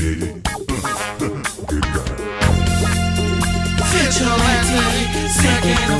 God. Vigilante, second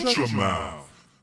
Shut your mouth.